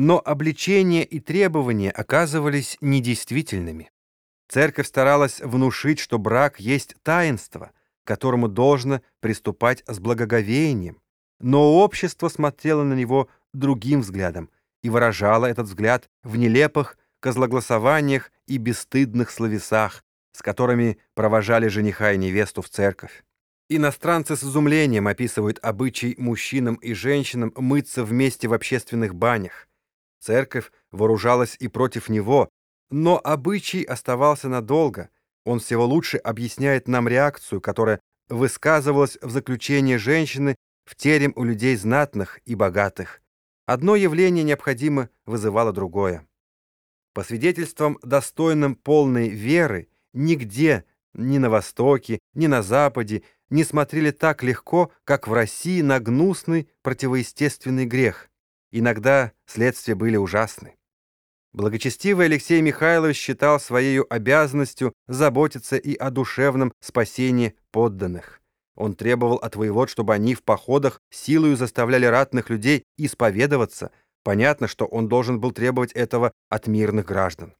Но обличения и требования оказывались недействительными. Церковь старалась внушить, что брак есть таинство, к которому должно приступать с благоговением, но общество смотрело на него другим взглядом и выражало этот взгляд в нелепых козлогласованиях и бесстыдных словесах, с которыми провожали жениха и невесту в церковь. Иностранцы с изумлением описывают обычай мужчинам и женщинам мыться вместе в общественных банях. Церковь вооружалась и против него, но обычай оставался надолго. Он всего лучше объясняет нам реакцию, которая высказывалась в заключении женщины в терем у людей знатных и богатых. Одно явление необходимо вызывало другое. По свидетельствам, достойным полной веры, Нигде, ни на Востоке, ни на Западе, не смотрели так легко, как в России на гнусный противоестественный грех. Иногда следствия были ужасны. Благочестивый Алексей Михайлович считал своей обязанностью заботиться и о душевном спасении подданных. Он требовал от воевод, чтобы они в походах силою заставляли ратных людей исповедоваться. Понятно, что он должен был требовать этого от мирных граждан.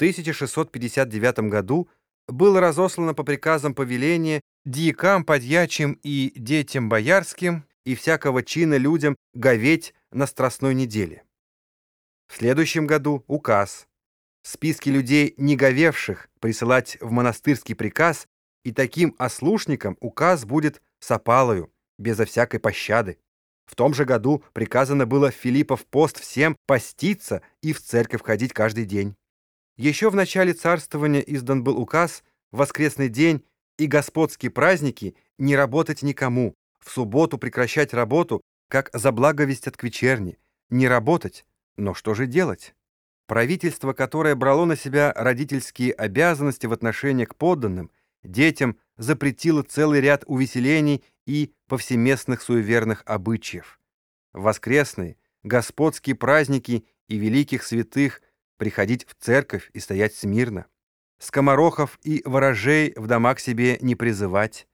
1659 году было разослано по приказам повеления дьякам, подьячим и детям боярским и всякого чина людям говеть на Страстной неделе. В следующем году указ. Списки людей, не говевших, присылать в монастырский приказ, и таким ослушникам указ будет с опалою, безо всякой пощады. В том же году приказано было Филиппов пост всем поститься и в церковь ходить каждый день. Еще в начале царствования издан был указ воскресный день и господские праздники не работать никому, в субботу прекращать работу, как за благовесть к вечерне, не работать, но что же делать? Правительство, которое брало на себя родительские обязанности в отношении к подданным, детям запретило целый ряд увеселений и повсеместных суеверных обычаев. Воскресные, господские праздники и великих святых – приходить в церковь и стоять смирно, скоморохов и ворожей в домах себе не призывать,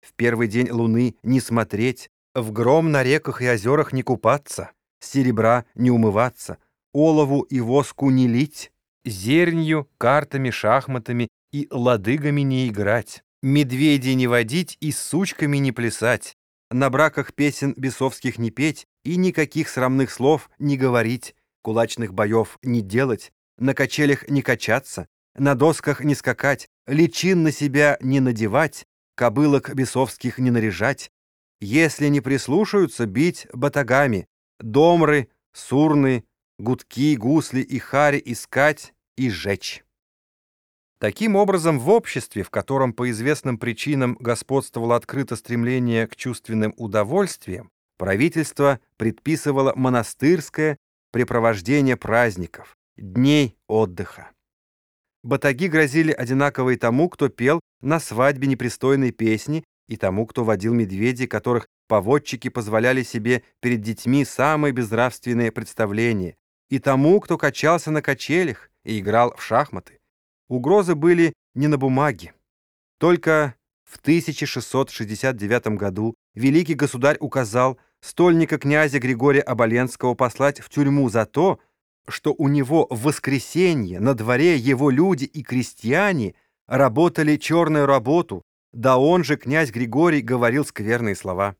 в первый день луны не смотреть, в гром на реках и озерах не купаться, серебра не умываться, олову и воску не лить, зернью, картами, шахматами и ладыгами не играть, медведей не водить и с сучками не плясать, на браках песен бесовских не петь и никаких срамных слов не говорить, кулачных боев не делать, на качелях не качаться, на досках не скакать, личин на себя не надевать, кобылок бесовских не наряжать, если не прислушаются, бить батагами, домры, сурны, гудки, гусли и хари искать и сжечь. Таким образом, в обществе, в котором по известным причинам господствовало открыто стремление к чувственным удовольствиям, правительство предписывало монастырское препровождение праздников, дней отдыха. Батаги грозили одинаково и тому, кто пел на свадьбе непристойные песни, и тому, кто водил медведей, которых поводчики позволяли себе перед детьми самые безнравственные представления, и тому, кто качался на качелях и играл в шахматы. Угрозы были не на бумаге. Только в 1669 году великий государь указал стольника князя Григория Оболенского послать в тюрьму за то, что у него в воскресенье на дворе его люди и крестьяне работали черную работу, да он же, князь Григорий, говорил скверные слова.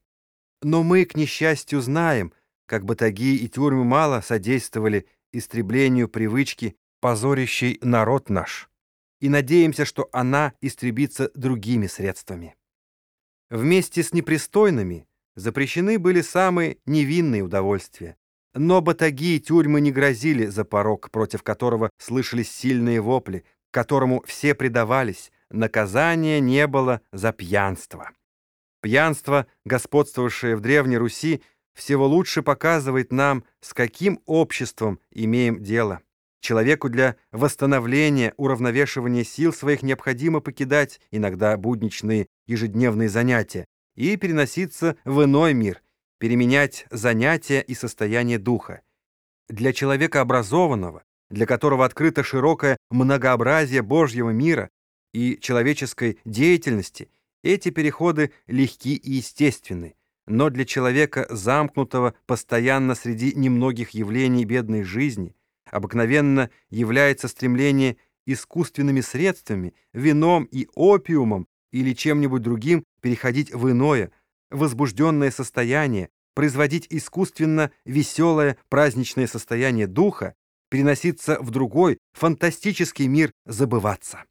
Но мы, к несчастью, знаем, как батаги и тюрьмы мало содействовали истреблению привычки, позорящей народ наш, и надеемся, что она истребится другими средствами. Вместе с непристойными запрещены были самые невинные удовольствия, но батаги и тюрьмы не грозили за порог, против которого слышались сильные вопли, к которому все предавались. Наказания не было за пьянство. Пьянство, господствовавшее в Древней Руси, всего лучше показывает нам, с каким обществом имеем дело. Человеку для восстановления, уравновешивания сил своих необходимо покидать иногда будничные ежедневные занятия и переноситься в иной мир, переменять занятия и состояние духа. Для человека образованного, для которого открыто широкое многообразие Божьего мира и человеческой деятельности, эти переходы легки и естественны. Но для человека, замкнутого постоянно среди немногих явлений бедной жизни, обыкновенно является стремление искусственными средствами, вином и опиумом или чем-нибудь другим переходить в иное, возбужденное состояние, производить искусственно веселое праздничное состояние духа, переноситься в другой, фантастический мир, забываться.